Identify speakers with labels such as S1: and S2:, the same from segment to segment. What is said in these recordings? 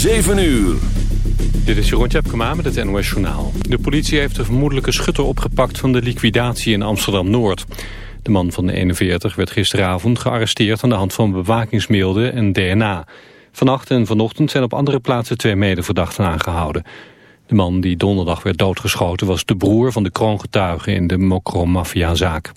S1: 7 uur.
S2: Dit is Jeroen Tjepkema met het NOS Journaal. De politie heeft de vermoedelijke schutter opgepakt van de liquidatie in Amsterdam-Noord. De man van de 41 werd gisteravond gearresteerd aan de hand van bewakingsbeelden en DNA. Vannacht en vanochtend zijn op andere plaatsen twee medeverdachten aangehouden. De man die donderdag werd doodgeschoten was de broer van de kroongetuige in de Mokro-maffia-zaak.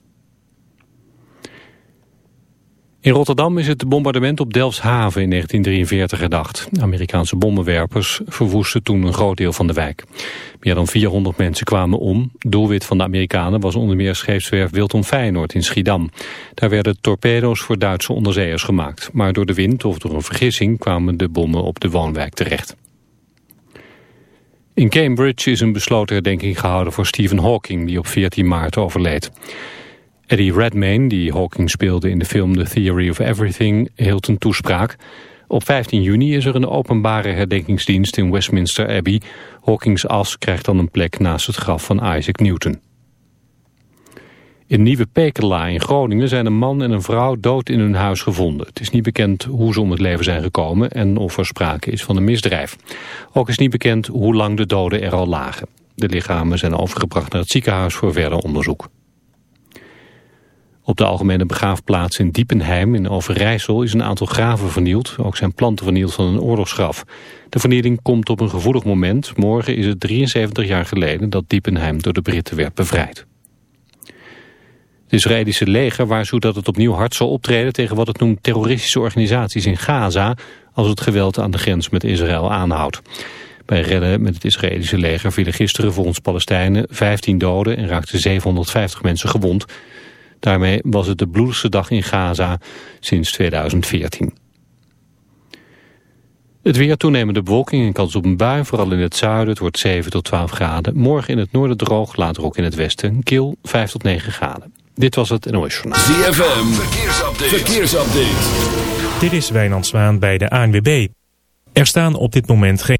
S2: In Rotterdam is het bombardement op Delfshaven in 1943 gedacht. Amerikaanse bommenwerpers verwoesten toen een groot deel van de wijk. Meer dan 400 mensen kwamen om. Doelwit van de Amerikanen was onder meer scheepswerf Wilton Feyenoord in Schiedam. Daar werden torpedo's voor Duitse onderzeeërs gemaakt. Maar door de wind of door een vergissing kwamen de bommen op de woonwijk terecht. In Cambridge is een besloten herdenking gehouden voor Stephen Hawking... die op 14 maart overleed. Eddie Redmayne, die Hawking speelde in de film The Theory of Everything, hield een toespraak. Op 15 juni is er een openbare herdenkingsdienst in Westminster Abbey. Hawkings as krijgt dan een plek naast het graf van Isaac Newton. In Nieuwe Pekela in Groningen zijn een man en een vrouw dood in hun huis gevonden. Het is niet bekend hoe ze om het leven zijn gekomen en of er sprake is van een misdrijf. Ook is niet bekend hoe lang de doden er al lagen. De lichamen zijn overgebracht naar het ziekenhuis voor verder onderzoek. Op de algemene begraafplaats in Diepenheim in Overijssel is een aantal graven vernield. Ook zijn planten vernield van een oorlogsgraf. De vernieling komt op een gevoelig moment. Morgen is het 73 jaar geleden dat Diepenheim door de Britten werd bevrijd. Het Israëlische leger waarschuwt dat het opnieuw hard zal optreden tegen wat het noemt terroristische organisaties in Gaza als het geweld aan de grens met Israël aanhoudt. Bij redden met het Israëlische leger vielen gisteren volgens Palestijnen 15 doden en raakten 750 mensen gewond. Daarmee was het de bloedigste dag in Gaza sinds 2014. Het weer toenemende bewolking en kans op een bui, vooral in het zuiden. Het wordt 7 tot 12 graden. Morgen in het noorden droog, later ook in het westen. Kil 5 tot 9 graden. Dit was het NOS Journaal.
S1: ZFM, verkeersupdate. verkeersupdate.
S3: Dit is Wijnand Zwaan bij de ANWB. Er staan op dit moment geen...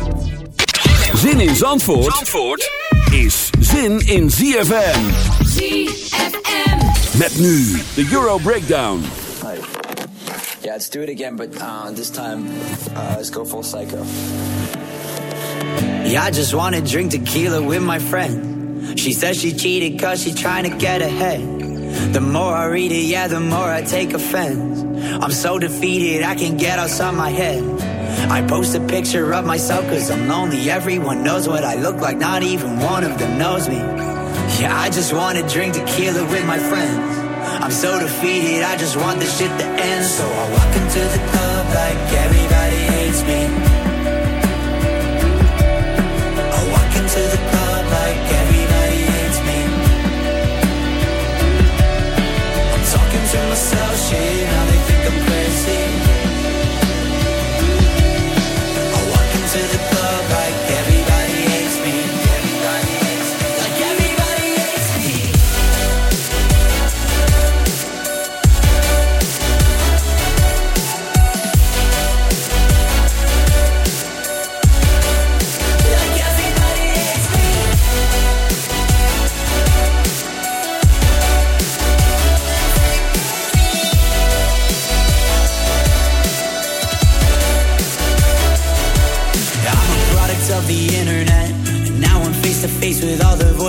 S1: Zin in Zandvoort, Zandvoort is zin in ZFM.
S4: ZFM.
S1: Met nu de Euro Breakdown.
S5: Yeah, let's do it again, but uh, this time, uh, let's go full psycho. Yeah, I just wanna drink tequila with my friend. She says she cheated cause she trying to get ahead. The more I read it, yeah, the more I take offense. I'm so defeated, I can't get outside my head. I post a picture of myself cause I'm lonely. Everyone knows what I look like, not even one of them knows me. Yeah, I just wanna drink tequila with my friends. I'm so defeated, I just want this shit to end. So I walk into the club like everybody hates me. I walk into the club like everybody hates me. I'm talking to myself, shit, now they think I'm crazy.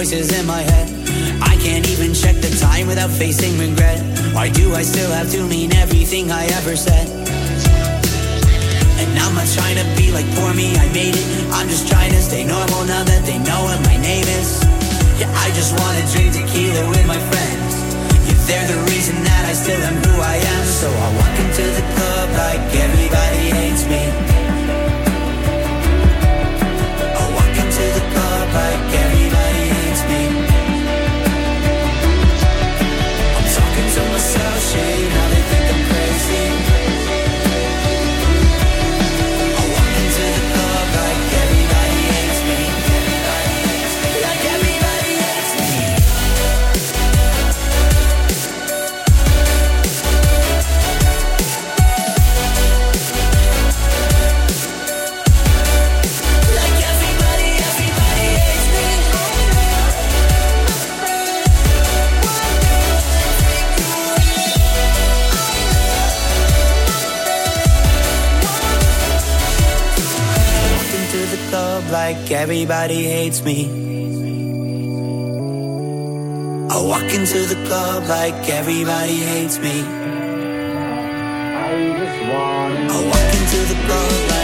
S5: Voices in my head. I can't even check the time without facing regret. Why do I still have to mean everything I ever said? And I'm not trying to be like poor me, I made it. I'm just trying to stay normal now that they know what my name is. Yeah, I just wanna drink tequila with my friends. Yeah, they're the reason that I still am who I am. So I walk everybody hates me. I walk into the club like everybody hates me. I walk into the club like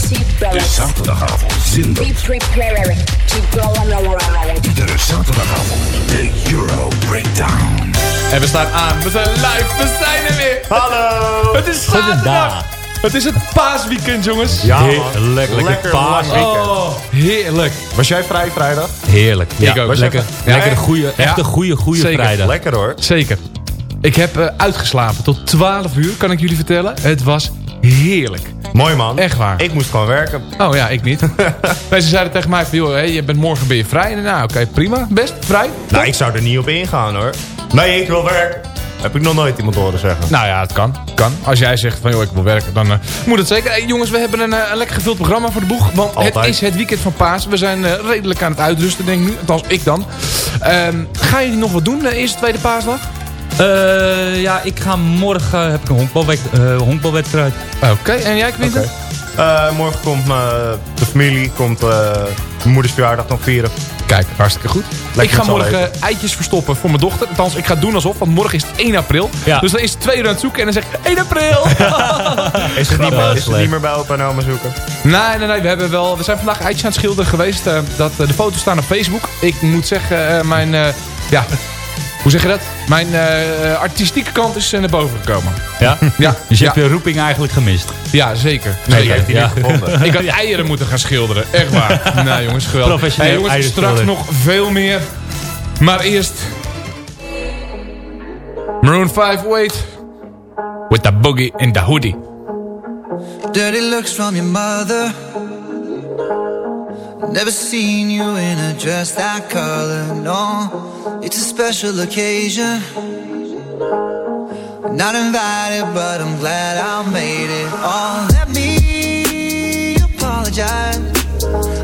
S6: De zaterdagavond zin
S7: Be prepared to go on a ride.
S6: Iedere zaterdagavond de Euro Breakdown.
S8: En we staan aan. We zijn live. We zijn er weer.
S9: Hallo!
S8: Het is zaterdag. Het is het paasweekend, jongens.
S9: Ja.
S3: Heerlijk, lekker
S9: Lekker
S3: paasweekend.
S8: Oh, heerlijk.
S9: Was jij vrij vrijdag?
S3: Heerlijk. Ja,
S8: Ik ook.
S3: Lekker.
S8: Ja,
S3: goede,
S8: ja.
S3: echt een goede, goede
S8: Zeker.
S3: vrijdag.
S9: Lekker hoor.
S8: Zeker. Ik heb eh, uitgeslapen tot 12 uur, kan ik jullie vertellen. Het was heerlijk.
S9: Mooi man.
S8: Echt waar.
S9: Ik moest gewoon werken.
S8: Oh ja, ik niet. Mensen zeiden tegen mij van, joh, je bent morgen ben je vrij. En nou, oké, prima. Best, vrij.
S9: Nou, ik zou er niet op ingaan hoor. Nee, ik wil werken. Heb ik nog nooit iemand horen zeggen.
S8: Nou ja, het kan. kan. Als jij zegt van, joh, ik wil werken, dan eh, moet het zeker. Hey, jongens, we hebben een, eh, een lekker gevuld programma voor de boeg. Want het is het weekend van Paas. We zijn redelijk aan het uitrusten, denk ik nu. Althans, ik dan. Ehm gaan jullie nog wat doen, de eerste, tweede paasdag?
S10: Eh, ja, ik ga morgen heb ik een eh, honkbalwedstrijd.
S8: Oké, en jij, Quinten?
S9: Eh, morgen komt eh, de familie, komt eh, mijn moeders verjaardag nog vieren.
S8: Kijk, hartstikke goed.
S9: Lekker
S8: ik ga morgen eh, eitjes verstoppen voor mijn dochter. Althans, ik ga doen alsof, want morgen is het 1 april.
S10: Ja.
S8: Dus dan is het twee uur aan het zoeken en dan zeg ik 1 april.
S9: Is het niet, meer, is
S10: is
S9: het niet meer bij opa en oma zoeken?
S8: nee, nee, nee. We, hebben wel, we zijn vandaag eitjes aan het schilderen geweest. eh, dat, eh, de foto's staan op Facebook. Ik moet zeggen, eh, mijn... eh, ja, hoe zeg je dat? Mijn eh, artistieke kant is eh, naar boven gekomen.
S10: Ja?
S8: Ja,
S10: Dus je
S8: ja,
S10: hebt je roeping eigenlijk gemist.
S8: ja zeker.
S9: Nee,
S8: zeker.
S9: heeft hij
S10: Ja.
S9: niet gevonden.
S8: Ik had eieren moeten gaan schilderen. Echt waar. nou jongens, geweldig.
S10: Professioneel
S8: Hey, jongens, straks nog veel meer. Maar eerst... Maroon 5, wait. With the boogie in the hoodie.
S11: Dirty looks from your mother. Never seen you in a dress that color, no. It's a special occasion. Not invited, but I'm glad I made it. Oh, let me apologize.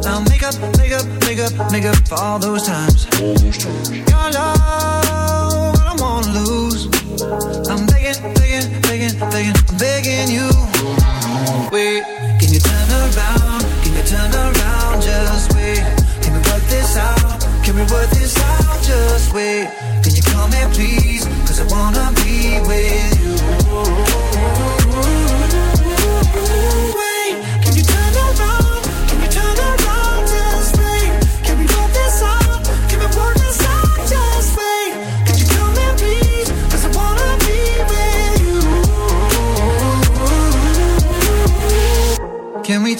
S11: I'll make up, make up, make up, make up for all those times. Your love, I don't wanna lose. I'm begging, begging, begging, begging, I'm begging you. Wait, can you turn around? Turn around? Just wait. Can we work this out? Can we work this out? Just wait. Can you come here, please? Cause I wanna be with you.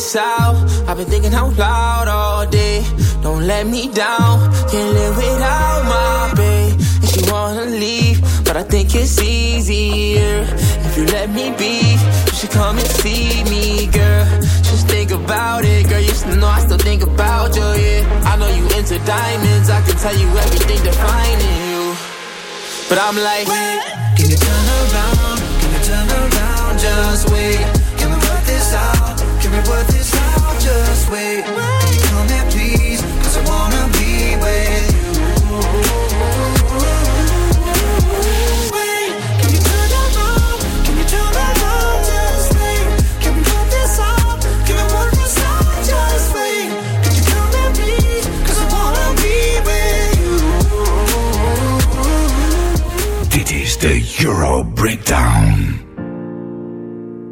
S11: This out?
S12: I've been thinking out loud all day. Don't let me down. Can't live without my babe. And she wanna leave, but I think it's easier if you let me be. You should come and see me, girl. Just think about it, girl. You should know I still think about you, yeah. I know you into diamonds. I can tell you everything defining you. But I'm like,
S11: Can you turn around? Can you turn around? Just wait. Can we work this out? We work this? Just wait. I wanna be with you. Wait, can you turn? Can you turn? Just wait. Can we this? Can we work this out? Just wait. You please? Cause I wanna be with you.
S6: Is Euro Breakdown.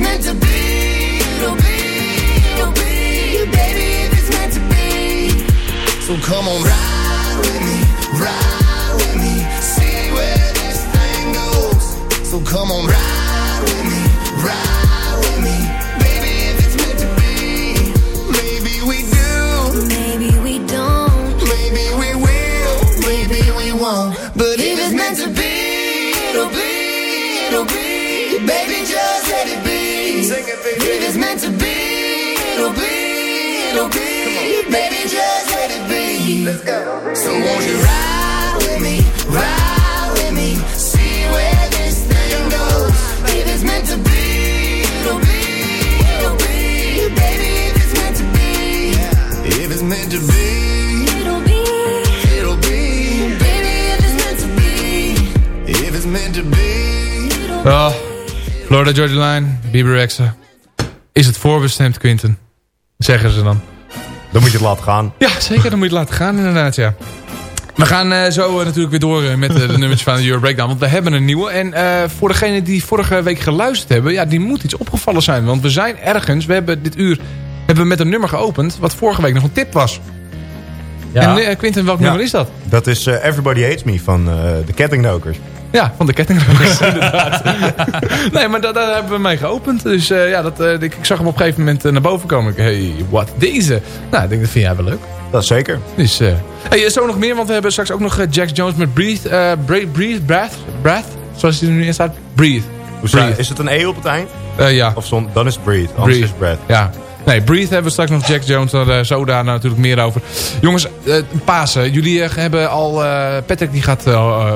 S13: it's meant to be, it'll be, it'll be. Baby, if it's meant to be. So come on, ride with me, ride with me, see where this thing goes. So come on, ride meant to be, it'll be, it'll be. Baby, just let it be. Let's go. So won't you ride with me, ride with me, see where this thing goes. If it's meant to be, it'll be, it'll be. Baby, if it's meant to be, if it's meant to be,
S14: it'll be,
S13: it'll be. Baby, if it's meant to be, if it's meant to be.
S8: Oh, Florida Georgia Line, Bieber Rexha. Is het voorbestemd, Quinten? Zeggen ze dan.
S9: Dan moet je het laten gaan.
S8: Ja, zeker. Dan moet je het laten gaan inderdaad, ja. We gaan eh, zo eh, natuurlijk weer door eh, met de nummers van de Euro Breakdown. Want we hebben een nieuwe. En voor degenen die vorige week geluisterd hebben... Ja, die moet iets opgevallen zijn. Want we zijn ergens... We hebben dit uur hebben we met een nummer geopend... wat vorige week nog een tip was. En eh, Quinten, welk
S9: Ja.
S8: nummer is dat?
S9: Dat is Everybody Hates Me van de Kettingnokers.
S8: Ja, van de kettingrokers, inderdaad. nee, maar da- daar hebben we mee geopend. Dus eh, ja, dat, eh, ik, ik zag hem op een gegeven moment eh, naar boven komen. Ik, hey, wat deze? Nou, ik denk, dat vind jij wel leuk.
S9: Dat zeker.
S8: Dus, hey, zo nog meer, want we hebben straks ook nog Jack Jones met Breathe. Breathe, Breathe, Breath, Breath, zoals hij er nu in staat. Breathe. Breathe.
S9: Is het een E op het eind?
S8: Ja.
S9: Of zon, dan is Breathe, anders
S8: Breathe.
S9: is Breath.
S8: Ja. Nee, Breathe hebben we straks nog Jack Jones. Daar zo daar natuurlijk meer over. Jongens, Pasen. Jullie hebben al... Patrick die gaat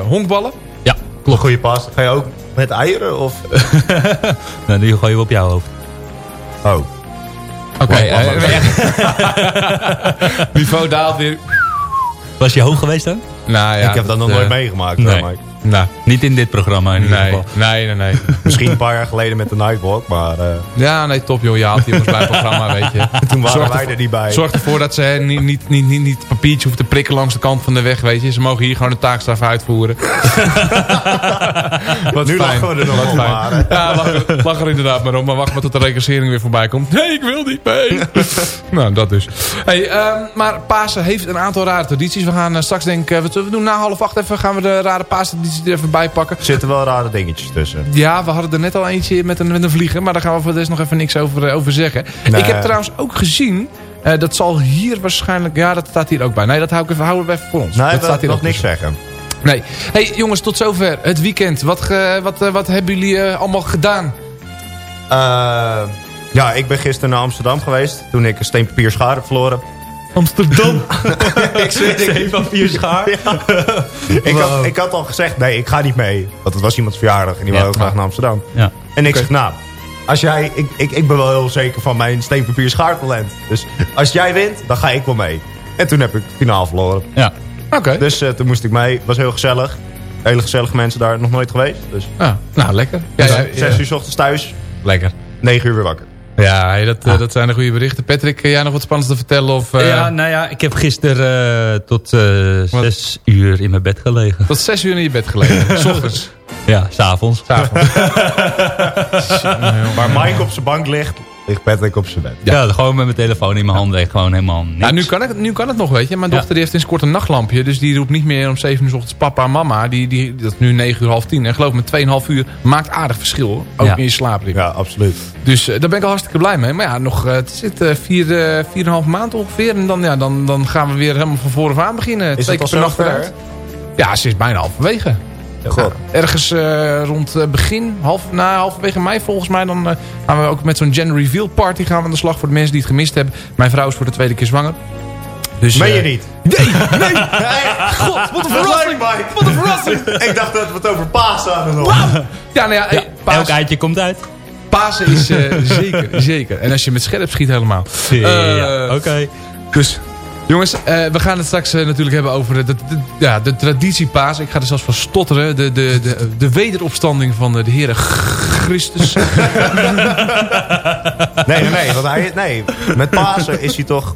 S8: honkballen.
S9: Klopt. Goeie pas. Ga je ook met eieren? Of?
S10: nou, die gooien we op jouw hoofd.
S9: Oh.
S8: Oké.
S9: Wacht, wacht,
S8: eh, niveau daalt weer.
S10: Was je hoog geweest dan?
S8: Nou ja,
S9: ik heb dat nog
S8: eh,
S9: nooit meegemaakt.
S10: nee.
S9: hoor, Mike.
S8: Nou,
S10: Niet in dit programma in ieder
S8: nee,
S10: geval.
S8: nee, nee, nee.
S9: Misschien een paar jaar geleden met de Nightwalk, maar eh,
S8: Ja, nee, top joh. Je haalt die bij het programma, weet je.
S9: toen waren
S8: Zorg
S9: wij
S8: ervoor-
S9: er niet bij.
S8: Zorg ervoor dat ze hè, niet, niet, niet, niet, niet papiertje hoeven te prikken langs de kant van de weg, weet je. Ze mogen hier gewoon de taakstraf uitvoeren. Wat
S9: Nu
S8: fijn.
S9: lachen we er nog
S8: Wat
S9: om, maar, hè.
S8: Ja, lach, er- er inderdaad maar om. Maar wacht maar tot de regressering weer voorbij komt. Nee, ik wil niet mee. nou, dat dus. Hey, ehm, maar Pasen heeft een aantal rare tradities. We gaan eh, straks denk ik, eh, we, doen na half acht even, gaan we de rare er even bij pakken.
S9: Er zitten wel rare dingetjes tussen.
S8: Ja, we hadden er net al eentje met een, met een vlieger. Maar daar gaan we voor nog even niks over, eh, over zeggen.
S9: Nee.
S8: Ik heb trouwens ook gezien... eh, dat zal hier waarschijnlijk... Ja, dat staat hier ook bij. Nee, dat hou ik even, houden we even voor ons.
S9: Nee,
S8: dat
S9: we
S8: staat hier
S9: nog niks
S8: tussen.
S9: zeggen.
S8: Nee. Hey, jongens, tot zover. Het weekend. Wat, ge- wat, eh, wat hebben jullie allemaal gedaan?
S9: Ja, ik ben gisteren naar Amsterdam geweest. Toen ik een steen papier schaar heb verloren.
S8: Amsterdam.
S9: ik zweer
S10: Steen, papier, schaar.
S9: ik, had, ik had al gezegd, nee, ik ga niet mee. Want het was iemands verjaardag en die
S10: Ja.
S9: wou heel graag naar Amsterdam.
S10: Ja.
S9: En ik zeg, nou, als jij, ik, ik, ik ben wel heel zeker van mijn steen papier schaar talent. Dus als jij wint, dan ga ik wel mee. En toen heb ik het finaal verloren.
S10: Ja.
S8: Oké.
S9: Dus eh, toen moest ik mee. Was heel gezellig. Hele gezellige mensen daar, nog nooit geweest. Dus
S8: Ah, nou, lekker. Ja, ja,
S9: zes uur 's ochtends thuis,
S8: Lekker.
S9: negen uur weer wakker.
S8: Ja, dat, eh, dat zijn de goede berichten. Patrick, eh, jij nog wat spannends te vertellen? Of, eh,
S10: ja, nou ja, ik heb gisteren eh, tot eh, zes uur in mijn bed gelegen.
S8: Tot zes uur in je bed gelegen. S ochtends.
S10: Ja, s'avonds.
S8: S'avonds.
S9: Waar Mike op zijn bank ligt, ligt Patrick op zijn bed.
S10: Ja, gewoon met mijn telefoon in mijn handen en gewoon helemaal niks.
S8: Ja, nu kan, het, nu kan het nog, weet je. Mijn
S10: Ja.
S8: dochter die heeft sinds kort een nachtlampje. Dus die roept niet meer om 7 uur 's ochtends papa en mama. Die, die, dat is nu 9 uur, half 10. En geloof me, 2,5 uur maakt aardig verschil. hoor. Ook
S10: Ja.
S8: in je slaapritme.
S9: Ja, absoluut.
S8: Dus eh, daar ben ik al hartstikke blij mee. Maar ja, nog, eh, het zit eh, vier, eh, vier half maand ongeveer. En dan, ja, dan, dan gaan we weer helemaal van voren af aan beginnen.
S9: Is
S8: Twee
S9: het
S8: keer
S9: al zo ver?
S8: Ja, ze is bijna halverwege.
S9: God.
S8: Ergens eh, rond eh, begin, half, na halverwege mei volgens mij. Dan eh, gaan we ook met zo'n gender reveal party gaan we aan de slag voor de mensen die het gemist hebben. Mijn vrouw is voor de tweede keer zwanger. Dus,
S9: Meen je niet?
S8: Nee, nee. God, wat een verrassing. Wat een verrassing.
S9: ik dacht dat we het over Pasen hadden nog.
S8: Ja, nou ja,
S10: Elk eitje komt uit.
S8: Pasen is eh, zeker, zeker. En als je met scherp schiet helemaal.
S10: ja, oké.
S8: Dus, jongens, eh, we gaan het straks eh, natuurlijk hebben over de, ja, de traditie Paas. Ik ga er zelfs van stotteren. De, de, de, de wederopstanding van de, de Heere Christus.
S9: Nee, nee, nee, want hij, nee. Met Pasen is hij toch...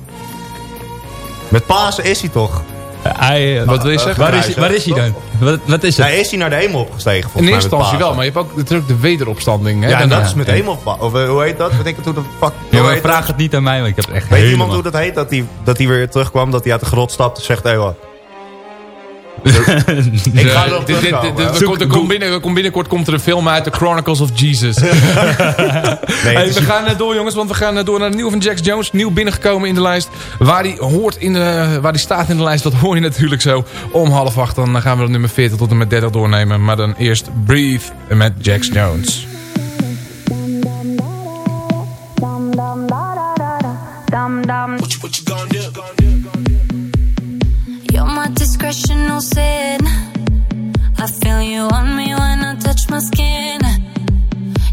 S9: Met Pasen is hij toch...
S10: Hij, eh,
S8: Wat wil je zeggen?
S10: Waar is, hij- waar is hij dan? Wat, wat is het?
S9: Nee, is hij naar de hemel opgestegen
S8: In
S9: volgens mij
S8: eerste instantie wel, maar je hebt ook natuurlijk de wederopstanding. Hè?
S9: Ja, en dat is met hemel... Of eh, hoe heet dat? Weet ik het hoe de fuck...
S10: Ja,
S9: hoe
S10: maar
S9: heet
S10: vraag het niet aan mij, want ik heb echt
S9: Weet
S10: helemaal...
S9: iemand hoe dat heet? Dat hij, dat hij weer terugkwam, dat hij uit de grot stapt en zegt... Hé, wat? Ik ga erop
S8: Dit- er komt- er komt binnen- er komt Binnenkort komt er een film uit, The Chronicles of Jesus.
S9: Nee,
S8: Hey, we gaan eh, door jongens, want we gaan eh, door naar de nieuwe van Jax Jones. Nieuw binnengekomen in de lijst. Waar die, hoort in de, waar die staat in de lijst, dat hoor je natuurlijk zo. Om half acht, dan gaan we de nummer 40 tot en met 30 doornemen. Maar dan eerst Breathe met Jax Jones.
S14: Discretional sin. I feel you on me when I touch my skin.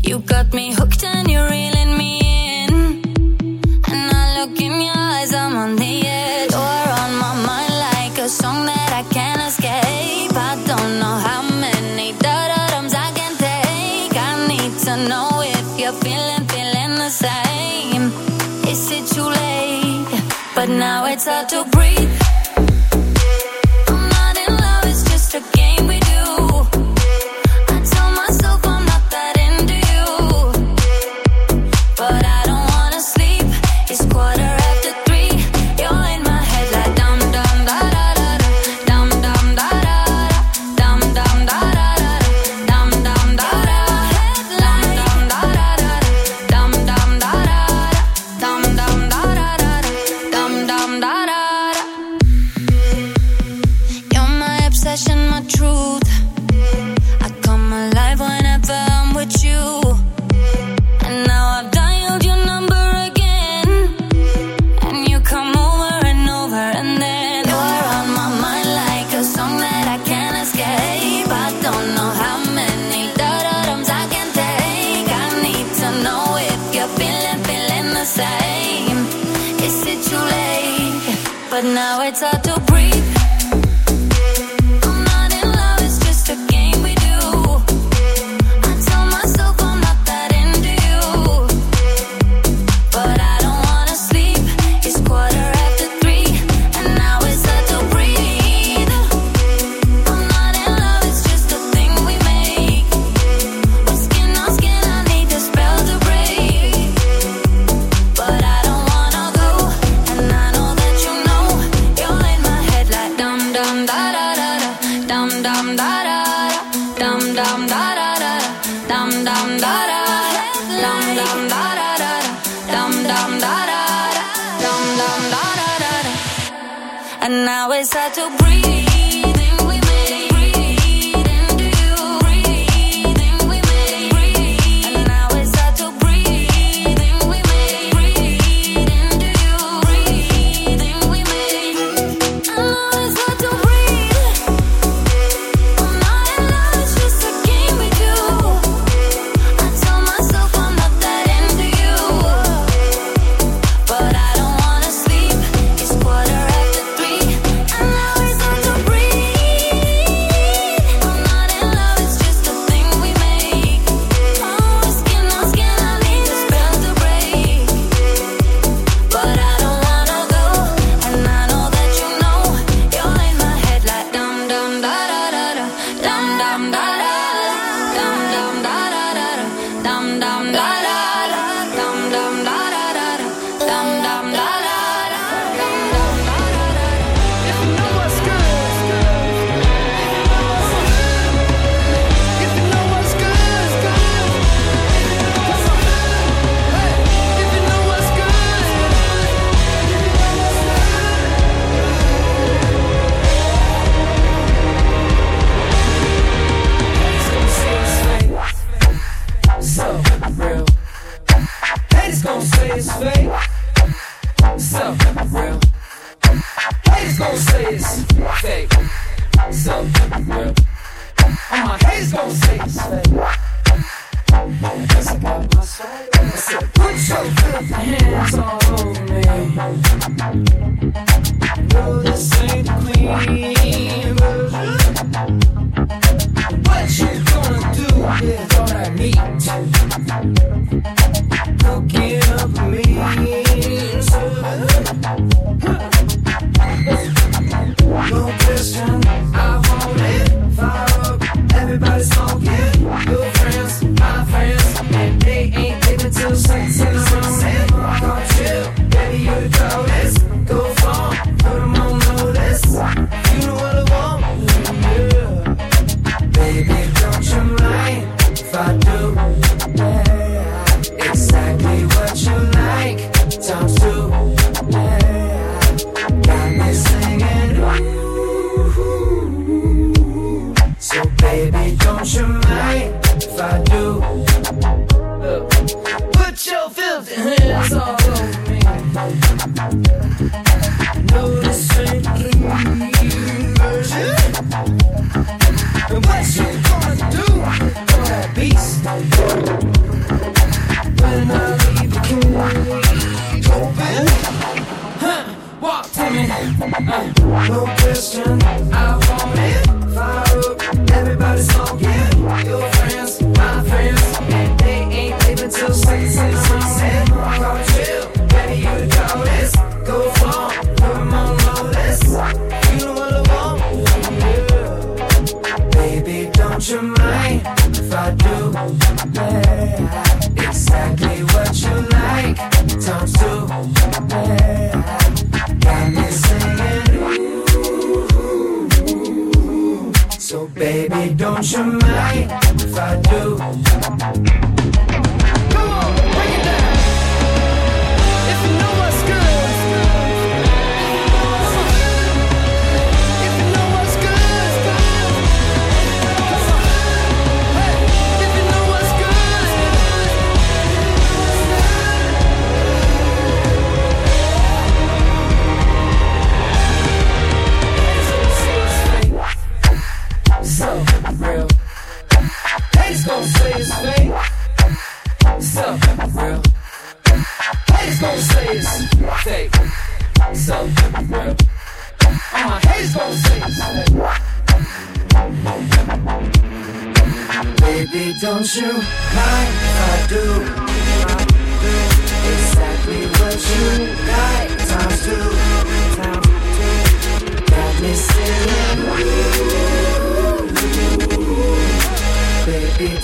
S14: You got me hooked and you're reeling me in. And I look in your eyes, I'm on the edge. You're on my mind like a song that I can't escape. I don't know how many da-da-dums I can take. I need to know if you're feeling, feeling the same. Is it too late? But now it's hard to breathe. But
S15: now it's hard to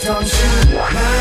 S15: Don't
S16: tonight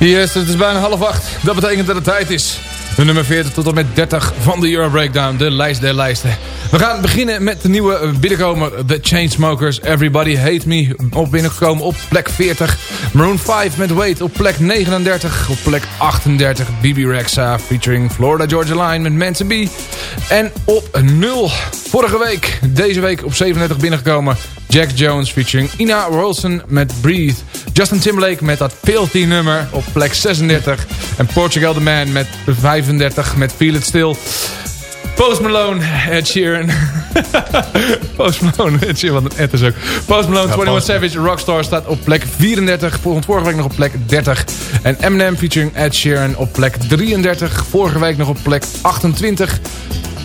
S8: Yes, het is bijna half acht. Dat betekent dat het tijd is. De nummer 40 tot en met 30 van de Euro Breakdown. De lijst der lijsten. We gaan beginnen met de nieuwe eh, binnenkomer. The Chainsmokers. Everybody Hate Me. Op binnengekomen op plek 40. Maroon 5 met Wait op plek 39. Op plek 38 BB Rexa featuring Florida Georgia Line met Man to Be. En op 0 vorige week. Deze week op 37 binnengekomen. Jack Jones featuring Ina Wilson met Breathe. Justin Timberlake met dat Filthy nummer op plek 36. En Portugal The Man met 35 met Feel It Still. Post Malone, Ed Sheeran. Post Malone, Ed Sheeran, wat een Ed is ook. Post Malone,
S9: Ja,
S8: 21
S9: Post-
S8: Savage, Rockstar staat op plek 34. Volgend vorige week nog op plek 30. En Eminem featuring Ed Sheeran op plek 33. Vorige week nog op plek 28.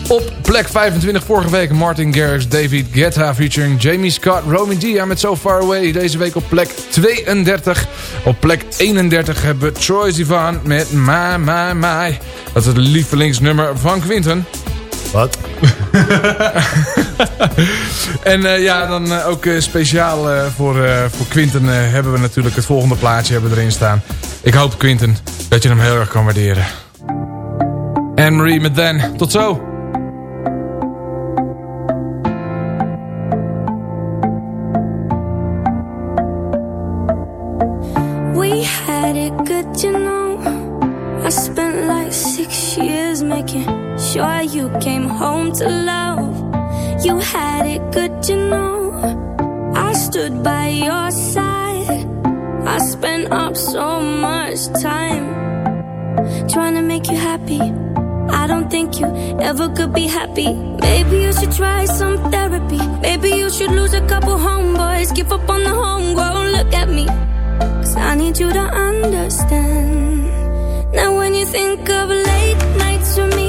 S8: Op plek 25 vorige week Martin Garrix, David Guetta featuring Jamie Scott, Romy Dia met So Far Away. Deze week op plek 32. Op plek 31 hebben we Troy Sivan met My My My. Dat is het lievelingsnummer van Quinten.
S9: Wat?
S8: en eh, ja, dan eh, ook eh, speciaal voor, voor Quinten hebben we natuurlijk het volgende plaatje hebben erin staan. Ik hoop Quinten dat je hem heel erg kan waarderen. Anne-Marie met Dan. Tot zo!
S14: Sure you came home to love. You had it good, you know. I stood by your side. I spent up so much time trying to make you happy. I don't think you ever could be happy. Maybe you should try some therapy. Maybe you should lose a couple homeboys. Give up on the homegrown. Look at me. Cause I need you to understand. Now when you think of late nights with me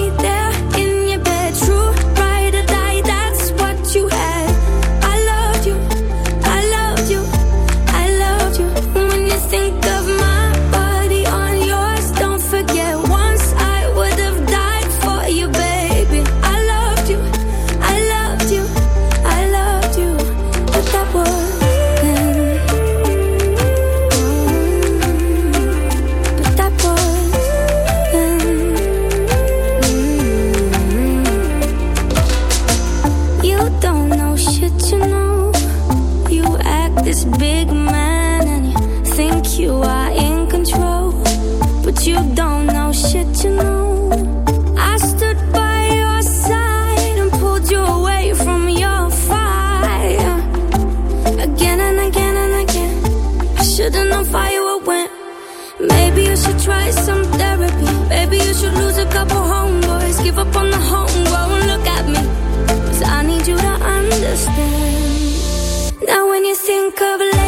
S14: understand. Now when you think of late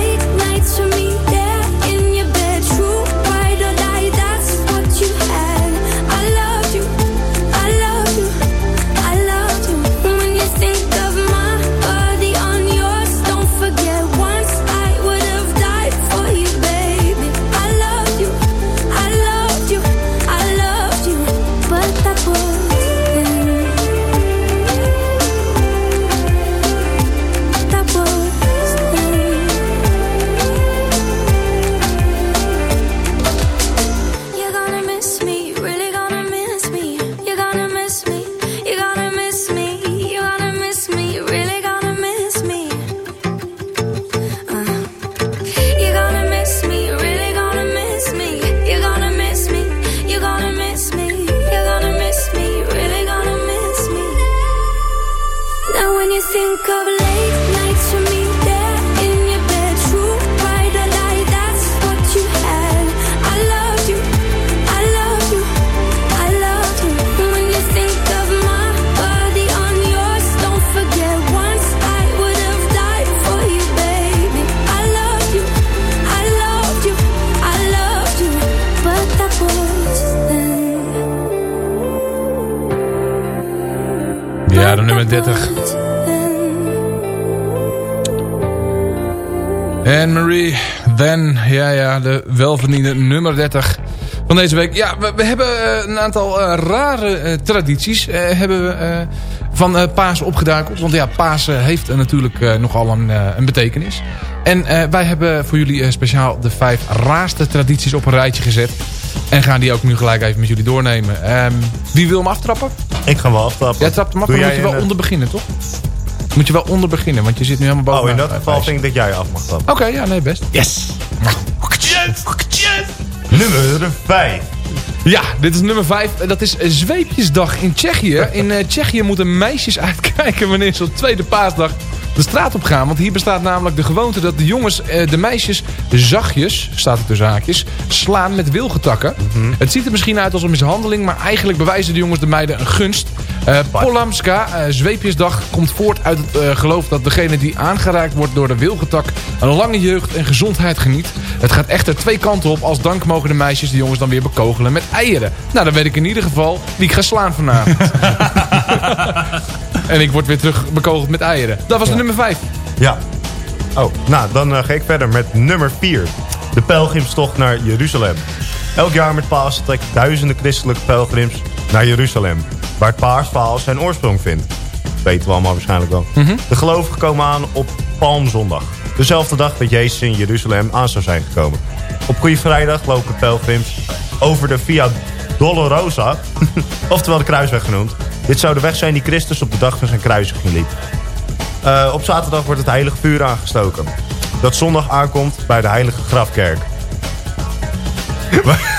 S8: welverdiende nummer 30 van deze week. Ja, we, we hebben eh, een aantal eh, rare eh, tradities eh, hebben we, eh, van eh Pasen opgeduikeld. Want ja, Pasen heeft natuurlijk eh, nogal een, een betekenis. En eh, wij hebben voor jullie eh, speciaal de vijf raarste tradities op een rijtje gezet. En gaan die ook nu gelijk even met jullie doornemen. Ehm, wie wil hem aftrappen?
S9: Ik ga wel aftrappen.
S8: Jij trapt hem af, maar moet je wel
S9: een,
S8: onder beginnen, toch? Moet je wel onder beginnen, want je zit nu helemaal boven.
S9: Oh, in dat geval vind ik dat jij af mag trappen.
S8: Oké, ja, nee, best.
S9: Yes! Nummer 5.
S8: Ja, dit is nummer 5. Dat is Zweepjesdag in Tsjechië. In eh, Tsjechië moeten meisjes uitkijken wanneer ze op tweede paasdag de straat op gaan. Want hier bestaat namelijk de gewoonte dat de jongens eh, de meisjes zachtjes, staat het tussen haakjes, slaan met wilgetakken. Het ziet er misschien uit als een mishandeling, maar eigenlijk bewijzen de jongens de meiden een gunst. Eh Polamska, eh, Zweepjesdag, komt voort uit het geloof dat degene die aangeraakt wordt door de wilgetak een lange jeugd en gezondheid geniet. Het gaat echter twee kanten op. Als dank mogen de meisjes de jongens dan weer bekogelen met eieren. Nou, dan weet ik in ieder geval wie ik ga slaan vanavond. en ik word weer terug bekogeld met eieren. Dat was de nummer 5.
S9: Ja. Oh, nou, dan eh, ga ik verder met nummer 4. De pelgrimstocht naar Jeruzalem. Elk jaar met Pasen trekken duizenden christelijke pelgrims naar Jeruzalem. Waar het paasverhaal zijn oorsprong vindt. Dat weten we allemaal waarschijnlijk wel. De gelovigen komen aan op Palmzondag. Dezelfde dag dat Jezus in Jeruzalem aan zou zijn gekomen. Op Goede Vrijdag lopen pelgrims over de Via Dolorosa, oftewel de kruisweg genoemd. Dit zou de weg zijn die Christus op de dag van zijn kruisiging liep. Eh, op zaterdag wordt het heilige vuur aangestoken. Dat zondag aankomt bij de heilige grafkerk.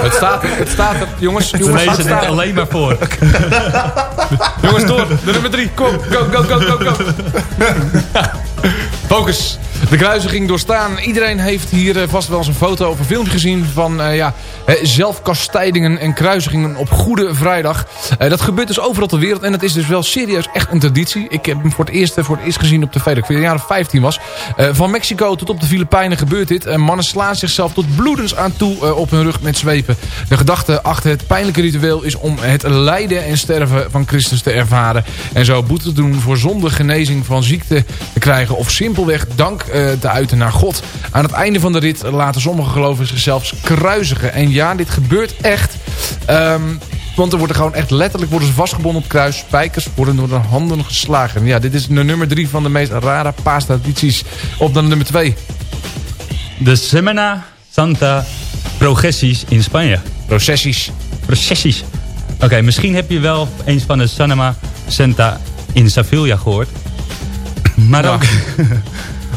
S8: Het staat er, het staat er. Jongens,
S10: lezen dit alleen maar voor.
S8: Jongens, door. De nummer 3. Kom. Go, go, go, go, go. Focus. De kruisiging doorstaan. Iedereen heeft hier eh, vast wel eens een foto of een filmpje gezien van eh, ja, zelfkastijdingen en kruisigingen op Goede Vrijdag. Eh, dat gebeurt dus overal ter wereld en dat is dus wel serieus echt een traditie. Ik heb hem voor het eerst, voor het eerst gezien op tv dat ik een jaar of 15 was. Van Mexico tot op de Filipijnen gebeurt dit. En mannen slaan zichzelf tot bloedens aan toe op hun rug met zwepen. De gedachte achter het pijnlijke ritueel is om het lijden en sterven van Christus te ervaren. En zo boete te doen voor zonde, genezing van ziekte te krijgen of simpelweg dank eh, te uiten naar God. Aan het einde van de rit laten sommige gelovigen zichzelf kruisigen. En ja, dit gebeurt echt. Ehm, want er worden gewoon echt letterlijk worden ze vastgebonden op kruis. Spijkers worden door de handen geslagen. Ja, dit is de nummer drie van de meest rare paastradities. Op dan nummer twee.
S10: De Semana Santa Processies in Spanje.
S8: Processies.
S10: Processies. Oké, misschien heb je wel eens van de Sanema Santa in Sevilla gehoord. Maar ook,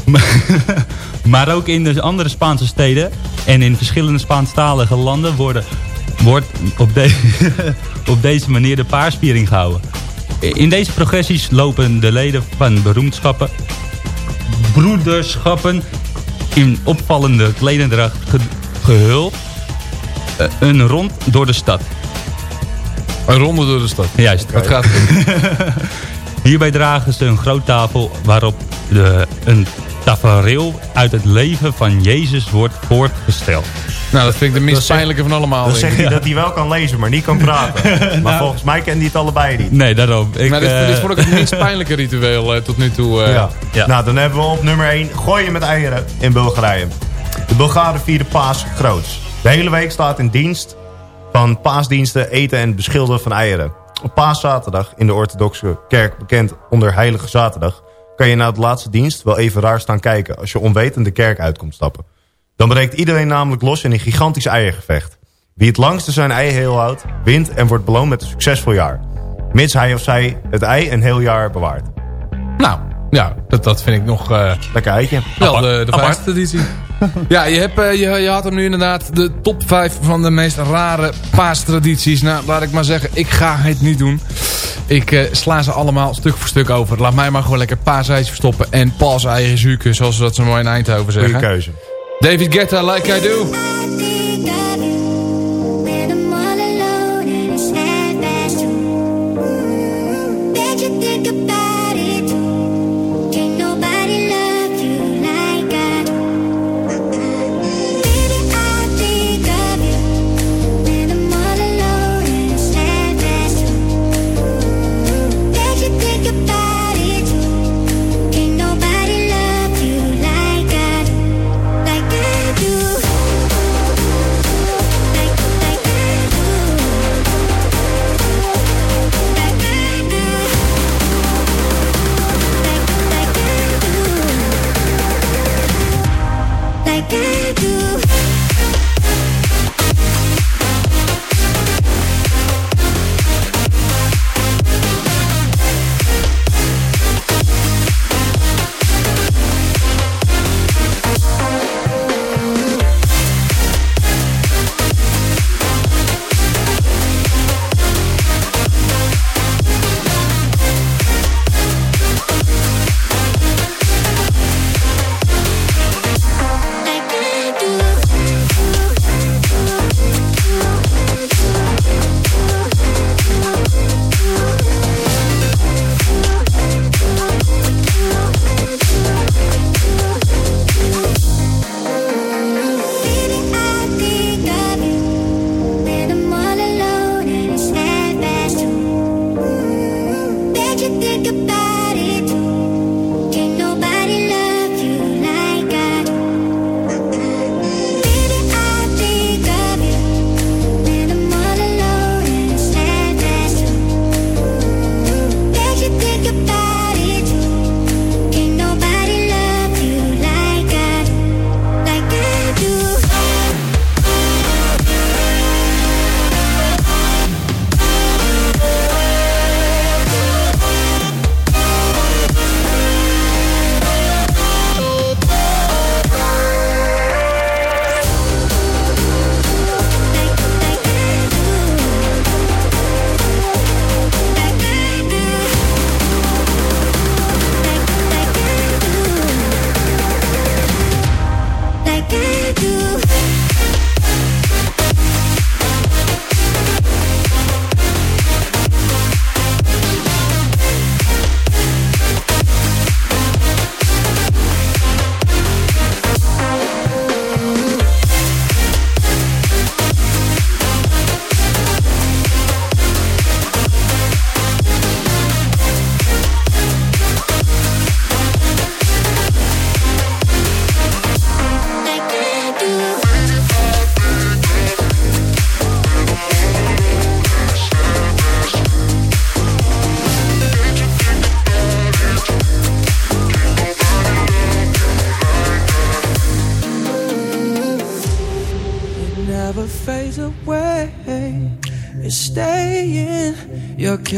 S10: maar, ook in de andere Spaanse steden en in verschillende Spaanstalige landen worden, wordt op, de, op deze manier de paarspiering gehouden. In deze progressies lopen de leden van beroemdschappen, broederschappen in opvallende kledingdracht ge- gehuld eh, een rond door de stad.
S17: Een ronde door de stad.
S10: Juist.
S17: Het gaat
S10: Hierbij dragen ze een groot tafel waarop de, een tafereel uit het leven van Jezus wordt voortgesteld.
S17: Nou, dat vind ik de minst
S9: zeg-
S17: pijnlijke van allemaal.
S9: Dan
S17: denk
S9: zeg
S17: ik.
S9: je dat hij wel kan lezen, maar niet kan praten. Maar volgens mij kent hij het allebei niet.
S10: Nee, daarom. Ik,
S17: maar dit,
S10: eh,
S17: dit vond ik het minst pijnlijke ritueel eh, tot nu toe. eh.
S9: ja. Nou, dan hebben we op nummer 1 gooien met eieren in Bulgarije. De Bulgaren vieren paas groots. De hele week staat in dienst van paasdiensten, eten en beschilderen van eieren. Op paaszaterdag, in de orthodoxe kerk bekend onder Heilige Zaterdag... kan je na de laatste dienst wel even raar staan kijken... als je onwetend de kerk uitkomt stappen. Dan breekt iedereen namelijk los in een gigantisch eiergevecht. Wie het langste zijn ei heel houdt, wint en wordt beloond met een succesvol jaar. Mits hij of zij het ei een heel jaar bewaart.
S17: Nou, ja, dat, dat vind ik nog... eh,
S9: Lekker eitje.
S17: Wel de, de vijfde ja, je, hebt, eh, je, je had hem nu inderdaad de top 5 van de meest rare paastradities. Nou, laat ik maar zeggen, ik ga het niet doen. Ik eh, sla ze allemaal stuk voor stuk over. Laat mij maar gewoon lekker paaseitjes verstoppen en paaseieren zuiken, zoals we dat zo mooi in Eindhoven zeggen.
S9: Goeie keuze.
S17: David Guetta, Like I Do.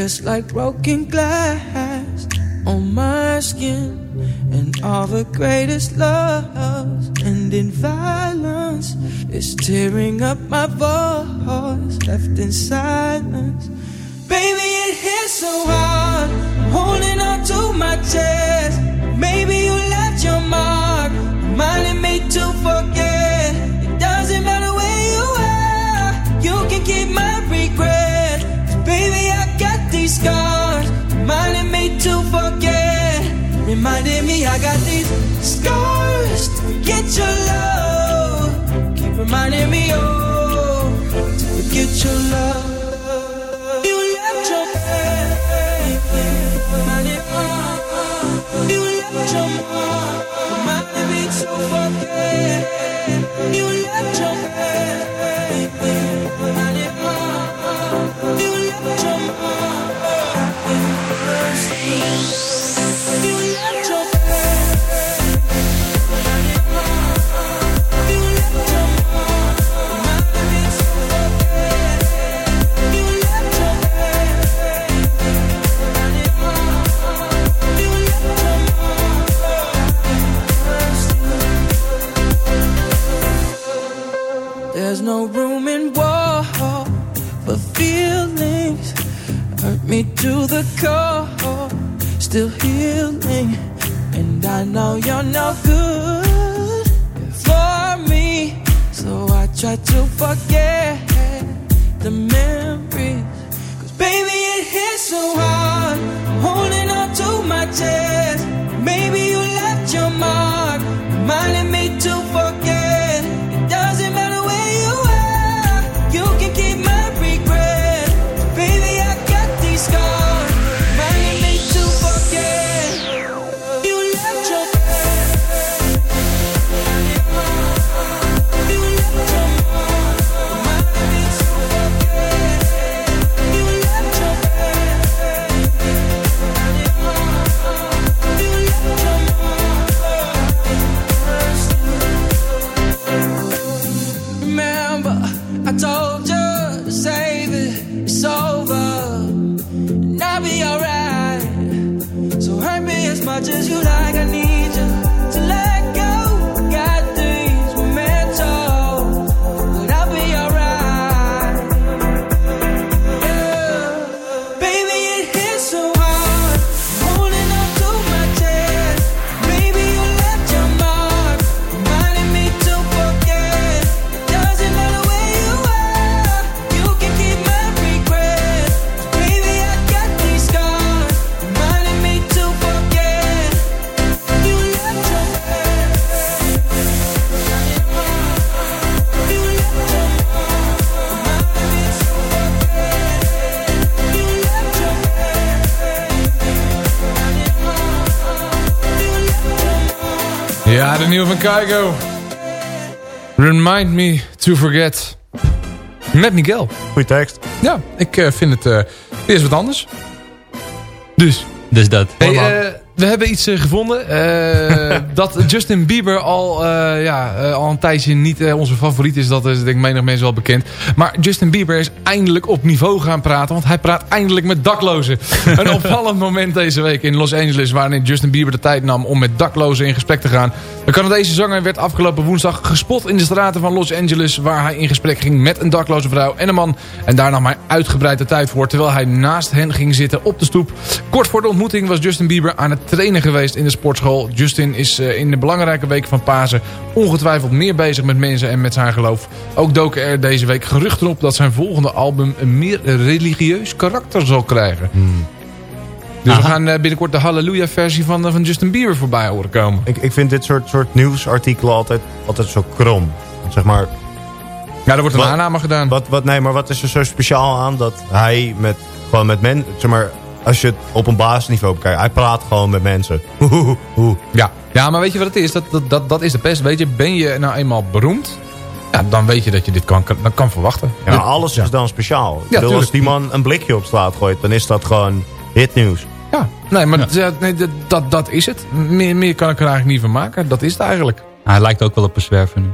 S15: Kiss like broken glass on my skin. And all the greatest loves I got these scars to forget your love. Keep reminding me, oh, to forget your love. The core, still healing. And I know you're no good for me. So I try to forget the memories.
S8: Ja, de nieuwe van Kaigo. Remind me to forget. Met Miguel.
S9: Goeie tekst.
S8: Ja, ik eh, vind het uh, eerst wat anders. Dus.
S10: Dus dat.
S8: Hey, eh, we hebben iets eh, gevonden. dat Justin Bieber al, eh, ja, eh, al een tijdje niet eh, onze favoriet is. Dat is denk ik menig mensen wel bekend. Maar Justin Bieber is eindelijk op niveau gaan praten. Want hij praat eindelijk met daklozen. een opvallend moment deze week in Los Angeles. Waarin Justin Bieber de tijd nam om met daklozen in gesprek te gaan. De Canadese zanger werd afgelopen woensdag gespot in de straten van Los Angeles. Waar hij in gesprek ging met een dakloze vrouw en een man. En daar nam hij uitgebreid de tijd voor. Terwijl hij naast hen ging zitten op de stoep. Kort voor de ontmoeting was Justin Bieber aan het trainen geweest in de sportschool. Justin is in de belangrijke week van Pasen ongetwijfeld meer bezig met mensen en met zijn geloof. Ook doken er deze week geruchten op dat zijn volgende album een meer religieus karakter zal krijgen. Dus we gaan eh, binnenkort de Halleluja versie van, eh, van Justin Bieber voorbij horen komen.
S9: Ik, ik vind dit soort, soort nieuwsartikelen altijd, altijd zo krom. Zeg maar...
S8: Ja, er wordt een aanname gedaan.
S9: Wat, wat, nee, maar wat is er zo speciaal aan dat hij met, gewoon met mensen... Zeg maar, als je het op een basisniveau bekijkt, hij praat gewoon met mensen.
S8: Ja. ja, maar weet je wat het is? Dat, dat, dat, dat is de pest. Weet je, ben je nou eenmaal beroemd... Ja, dan weet je dat je dit kan, kan, kan verwachten.
S9: Ja, maar alles is dan speciaal. Bedoel, als die man een blikje op straat gooit, dan is dat gewoon hitnieuws.
S8: Ja, nee, maar ja, nee, dat, dat, dat is het. Meer, meer kan ik er eigenlijk niet van maken. Dat is het eigenlijk.
S10: Hij lijkt ook wel op een zwerver nu.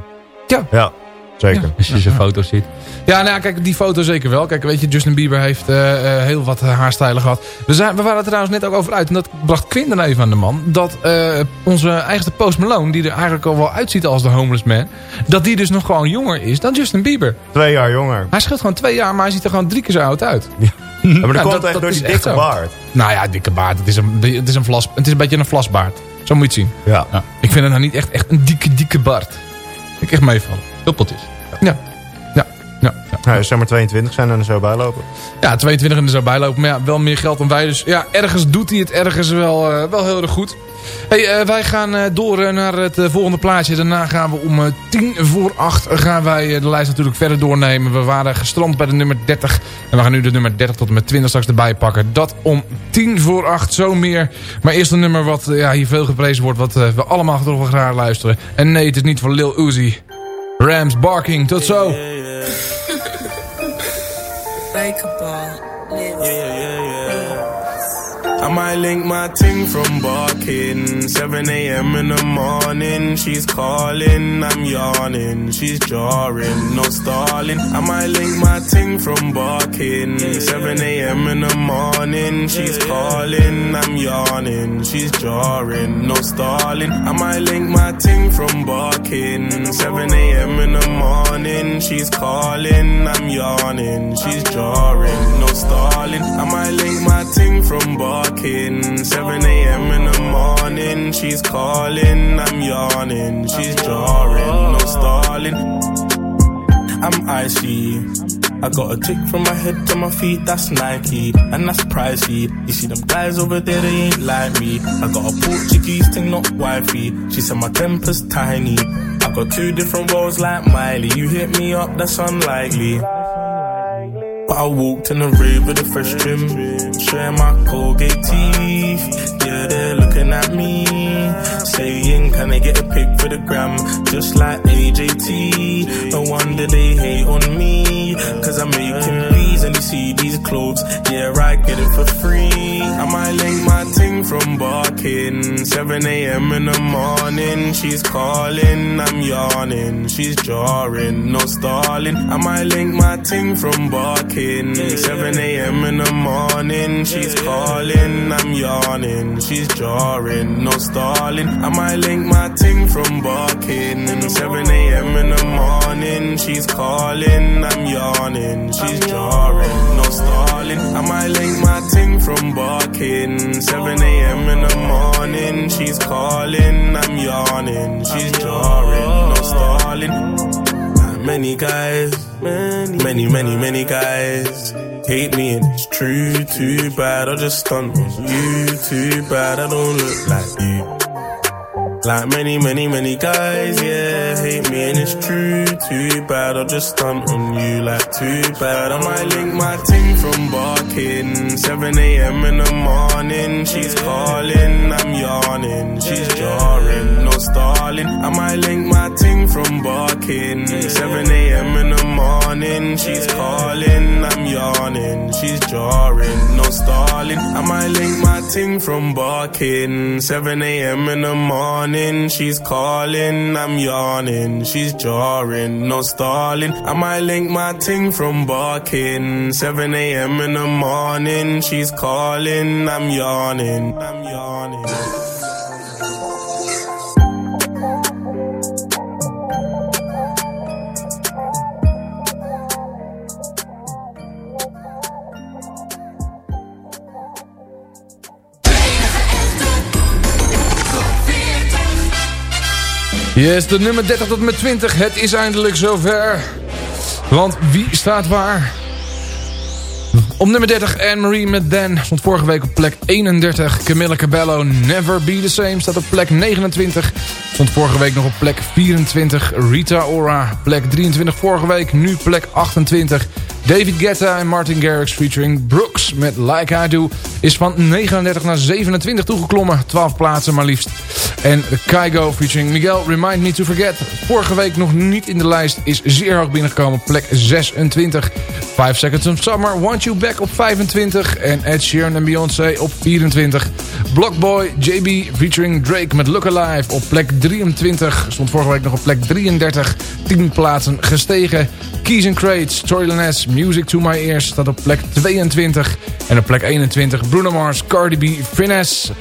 S8: Ja.
S9: Ja, zeker.
S10: Ja. Als je zijn foto's ziet.
S8: Ja, nou kijk, die foto zeker wel. Kijk, weet je, Justin Bieber heeft uh, uh, heel wat haarstijlen gehad. We, zijn, we waren er trouwens net ook over uit. En dat bracht Quinn dan even aan de man. Dat uh, onze eigenste Post Malone, die er eigenlijk al wel uitziet als de homeless man. Dat die dus nog gewoon jonger is dan Justin Bieber.
S9: Twee jaar jonger.
S8: Hij scheelt gewoon twee jaar, maar hij ziet er gewoon drie keer zo oud uit.
S9: Ja. Ja, maar dat nou, komt echt door die dikke baard.
S8: Nou ja, dikke baard. Het is een, het is een, vlas, het is een beetje een vlasbaard. Zo moet je het zien.
S9: Ja.
S8: Ik vind het nou niet echt, echt een dikke, dikke baard. Ik echt meevallen.
S10: Dubbeltjes.
S8: Ja. Ja. Ja. ja.
S9: Nou, zeg maar 22 zijn er zo bijlopen.
S8: Ja, 22 en er zo bijlopen. Maar ja, wel meer geld dan wij. Dus ja, ergens doet hij het ergens wel, eh, wel heel erg goed. Hey, eh, wij gaan eh, door naar het volgende plaatje. Daarna gaan we om eh, tien voor acht gaan wij de lijst natuurlijk verder doornemen. We waren gestrand bij de nummer 30. En we gaan nu de nummer 30 tot en met 20 straks erbij pakken. Dat om tien voor acht, zo meer. Maar eerst een nummer wat ja, hier veel geprezen wordt. Wat we allemaal toch wel graag luisteren. En nee, het is niet voor Lil Uzi. Rams Barking, tot zo.
S18: I might link my ting from barking. 7 a.m. in the morning, she's calling, I'm yawning, she's jarring, no stalling. I might link my ting from barking. 7 a.m. in the morning, she's calling, I'm yawning, she's jarring, no stalling. I might link my ting from barking. 7 a.m. in the morning, she's calling, I'm yawning, she's jarring, no stalling. I might link my ting from barking. 7 a.m. in the morning, she's calling, I'm yawning, she's jarring, no stalling. I'm icy. I got a tick from my head to my feet, that's Nike, and that's pricey. You see them guys over there, they ain't like me. I got a Portuguese thing, not wifey. She said my temper's tiny. I got two different roles like Miley. You hit me up, that's unlikely. But I walked in the rave with a fresh trim, showing my Colgate teeth. Yeah, they're looking at me, saying, Can I get a pic for the gram? Just like AJT. No wonder they hate on me, cause I'm making and you see these clothes. Yeah, I get it for free. I might link my ting from barking. 7 a.m. in the morning, she's calling, I'm yawning, she's jarring, no stalling. I might link my ting from barking. 7 a.m. in the morning, she's calling, I'm yawning, she's jarring, no stalling. I might link my ting from barking. 7 a.m. in the morning, she's calling, I'm yawning, she's jarring, no stalling. I might link my ting from barking. 7 a.m. in the morning, she's calling, I'm yawning, she's jarring, no stalling. Many guys, many, many, many guys hate me and it's true. Too bad I just stunt you. Too bad I don't look like you. Like many, many, many guys, yeah, hate me and it's true. Too bad I'll just stunt on you. Like too bad I might link my ting from barking. 7 a.m. in the morning, she's calling, I'm yawning, she's jarring, no stalling. I might link my ting from barking. 7 a.m. in the morning, she's calling, I'm yawning, she's jarring, no stalling. I might link my ting from barking. 7 a.m. in the morning, she's calling, I'm yawning, she's jarring, no stalling. I might link my ting from barking. 7 a.m. in the morning, she's calling, I'm yawning, I'm yawning.
S8: Yes, de nummer 30 tot met 20. Het is eindelijk zover. Want wie staat waar? Op nummer 30 Anne-Marie met Dan stond vorige week op plek 31. Camilla Cabello Never Be The Same staat op plek 29. Stond vorige week nog op plek 24. Rita Ora plek 23 vorige week. Nu plek 28. David Guetta en Martin Garrix featuring Brooks met Like I Do... is van 39 naar 27 toegeklommen. 12 plaatsen maar liefst. En Kygo featuring Miguel Remind Me To Forget. Vorige week nog niet in de lijst. Is zeer hoog binnengekomen plek 26. 5 Seconds of Summer, Want You Back op 25. En Ed Sheeran en Beyoncé op 24. Blockboy, JB featuring Drake met Look Alive op plek 23. Stond vorige week nog op plek 33. 10 plaatsen gestegen. Keys and Crates, Storyline S, Music To My Ears staat op plek 22. En op plek 21 Bruno Mars, Cardi B, Finesse.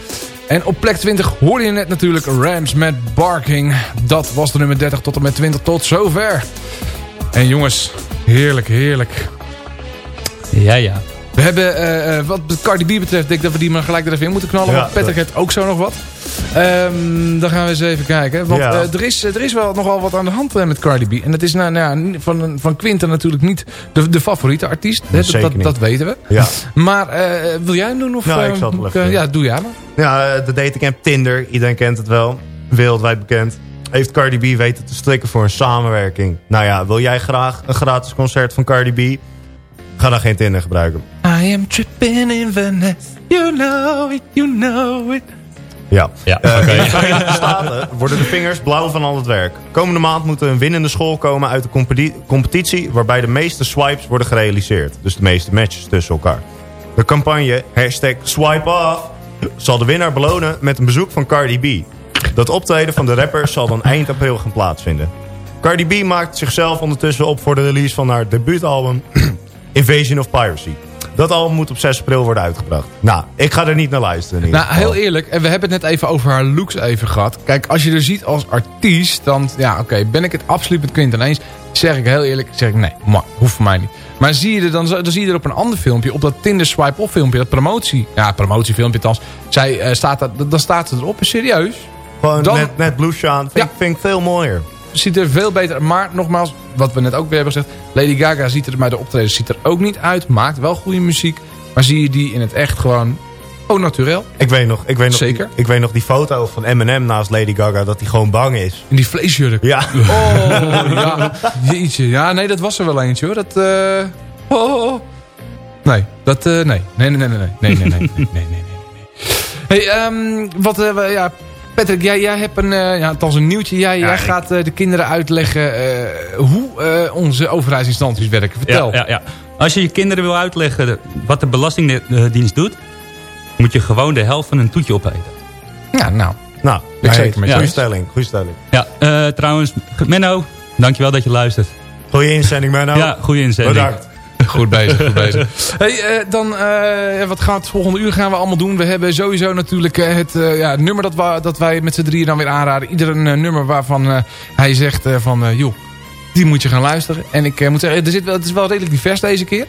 S8: En op plek 20 hoorde je net natuurlijk Rams met Barking. Dat was de nummer 30 tot en met 20 tot zover. En jongens, heerlijk, heerlijk.
S10: Ja, ja.
S8: We hebben, eh, eh, wat Cardi B betreft, denk ik dat we die maar gelijk er even in moeten knallen.
S9: Ja,
S8: want Patrick
S9: dat-
S8: heeft ook zo nog wat. Ehm, dan gaan we eens even kijken. Want
S9: Ja.
S8: eh, er, is, er is wel nogal wat aan de hand eh, met Cardi B. En dat is nou, nou, ja, van, van Quinten natuurlijk niet de, de favoriete artiest. Hè, dat, dat, weten we.
S9: Ja.
S8: Maar eh, wil jij hem doen? Of,
S9: Ja, ik
S8: eh,
S9: zal het wel even
S8: eh. Ja, doe jij maar.
S9: Ja, eh, de dating app Tinder, iedereen kent het wel. Wereldwijd bekend. Heeft Cardi B weten te strikken voor een samenwerking. Nou ja, wil jij graag een gratis concert van Cardi B? Ga dan geen Tinder gebruiken.
S8: I am tripping in Venice. You know it, you know it.
S9: Ja.
S10: Ja,
S9: Eh. In de Verenigde Staten worden de vingers blauw van al het werk. Komende maand moet een winnende school komen uit de competi- competitie... waarbij de meeste swipes worden gerealiseerd. Dus de meeste matches tussen elkaar. De campagne hashtag swipe off zal de winnaar belonen met een bezoek van Cardi B. Dat optreden van de rapper zal dan eind april gaan plaatsvinden. Cardi B maakt zichzelf ondertussen op voor de release van haar debuutalbum Invasion of Piracy. Dat album moet op 6 april worden uitgebracht. Nou, ik ga er niet naar luisteren.
S8: Nou, heel eerlijk. En we hebben het net even over haar looks even gehad. Kijk, als je er ziet als artiest, dan ja, oké, ben ik het absoluut met Quinten eens. Zeg ik heel eerlijk, zeg ik nee, maar, hoeft voor mij niet. Maar zie je er dan, dan zie je er op een ander filmpje, op dat Tinder swipe off filmpje, dat promotie, ja, promotiefilmpje althans. Zij eh, staat dat, dan staat ze erop, serieus.
S9: Gewoon
S8: Dan-
S9: net, net blouseje aan. Vind, ik- vind ik veel mooier
S8: ziet er veel beter. Maar nogmaals, wat we net ook weer hebben gezegd. Lady Gaga ziet er bij de optreden ziet er ook niet uit. Maakt wel goede muziek. Maar zie je die in het echt gewoon... Oh, natuurlijk.
S9: Ik weet nog, ik weet nog,
S8: Zeker?
S9: Die, ik weet nog die foto van Eminem naast Lady Gaga. Dat hij gewoon bang is.
S8: In die vleesjurk.
S9: Ja.
S8: Oh, ja. Jeetje. Ja, nee, dat was er wel eentje hoor. Dat... Uh... Oh, oh. Nee, dat... Nee. Nee, nee, nee, nee. Nee, nee, nee, nee, nee, nee. nee. Hey, um, wat, we, ja, Patrick, jij, jij hebt een, eh, ja, althans een nieuwtje. Jij, jij
S10: ik-
S8: gaat eh, de kinderen uitleggen eh, hoe eh, onze overheidsinstanties werken. Vertel.
S10: Ja, ja, ja. Als je je kinderen wil uitleggen wat de Belastingdienst doet... moet je gewoon de helft van een toetje opeten.
S8: Ja, nou.
S9: Nou,
S8: Ik zeker met je
S9: Goeie stelling, goeie stelling.
S10: Ja, eh, trouwens, Menno, dankjewel dat je luistert.
S9: Goeie inzending, Menno.
S10: Ja, goede inzending.
S9: Bedankt.
S8: Goed bezig, goed bezig. Hey, eh, dan, eh, wat gaat het volgende uur gaan we allemaal doen? We hebben sowieso natuurlijk eh, het ja, nummer dat, we, dat wij met z'n drieën dan weer aanraden. Ieder een nummer waarvan hij zegt van, joh, die moet je gaan luisteren. En ik eh, moet zeggen, er zit wel, het is wel redelijk divers deze keer.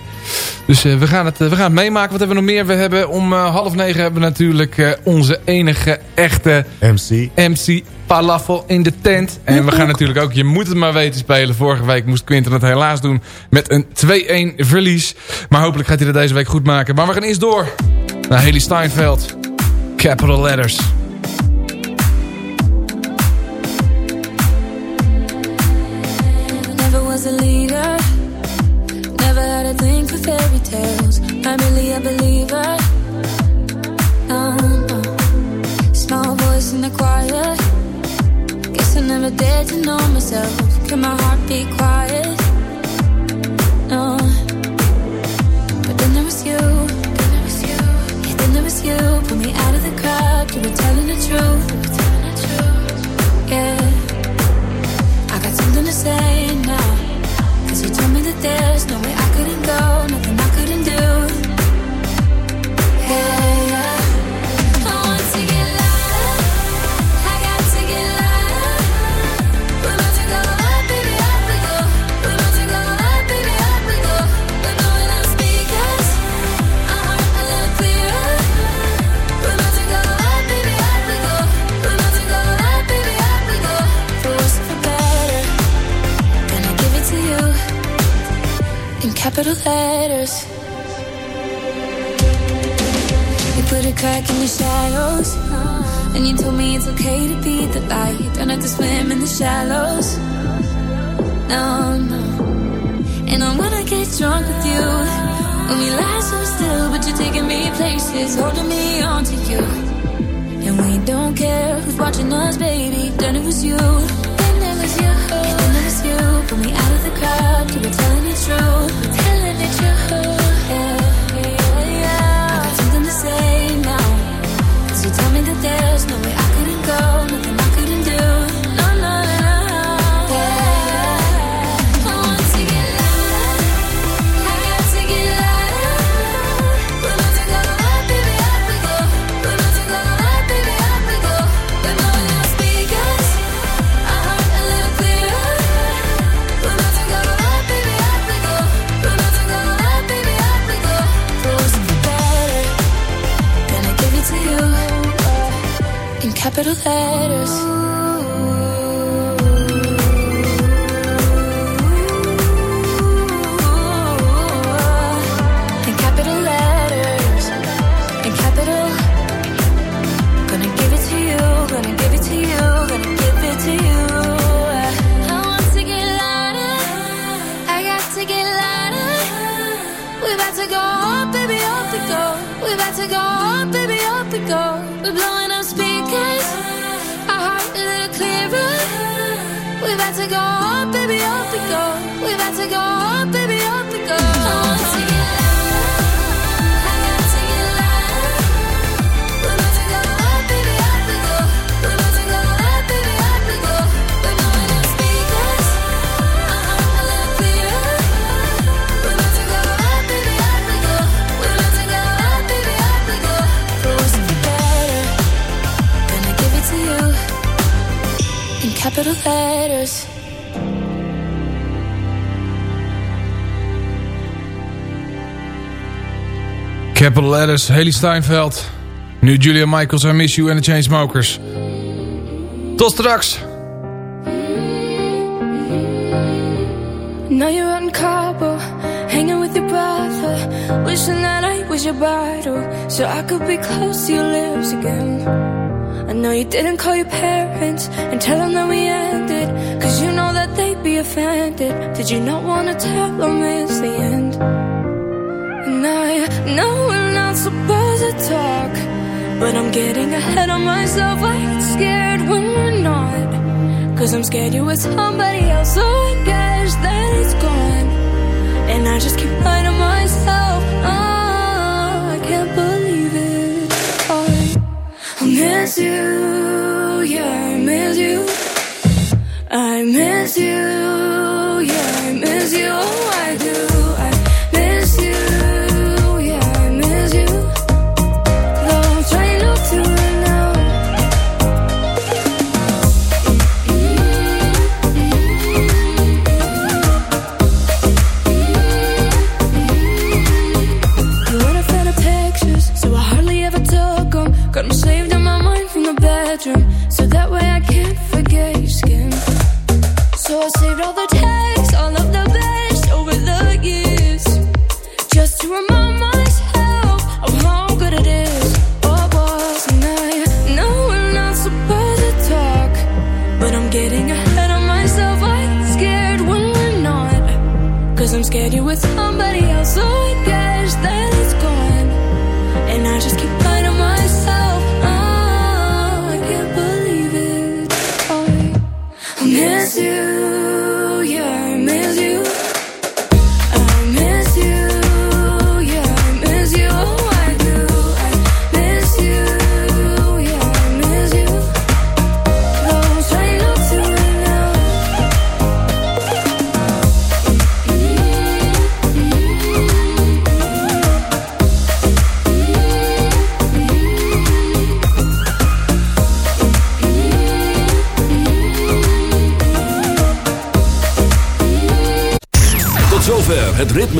S8: Dus eh, we, gaan het, eh, we gaan het meemaken. Wat hebben we nog meer? We hebben om half negen hebben we natuurlijk onze enige echte
S9: MC.
S8: MC Falafel in de tent. En we gaan natuurlijk ook Je Moet Het Maar Weten spelen. Vorige week moest Quinten het helaas doen met een 2-1 verlies. Maar hopelijk gaat hij dat deze week goed maken. Maar we gaan eerst door naar Haley Steinfeld. Capital Letters.
S4: Dared to know myself. Can my heart be quiet? Capital Letters,
S8: Haley Steinfeld. Nu Julia Michaels, I Miss You en de Chainsmokers. Tot straks.
S14: Now you're in Cabo, hanging with your brother. Wishing that I was your bridal, so I could be close to your lips again. I know you didn't call your parents and tell them that we ended, cause you know that they'd be offended. Did you not wanna tell them it's the end? And I know to talk, but I'm getting ahead of myself. I get scared when we're not. Cause I'm scared you're with somebody else, so I guess that it's gone. And I just keep lying to myself. Oh, I can't believe it. I miss you, yeah, I miss you. I miss you, yeah, I miss you. Oh, I do. it's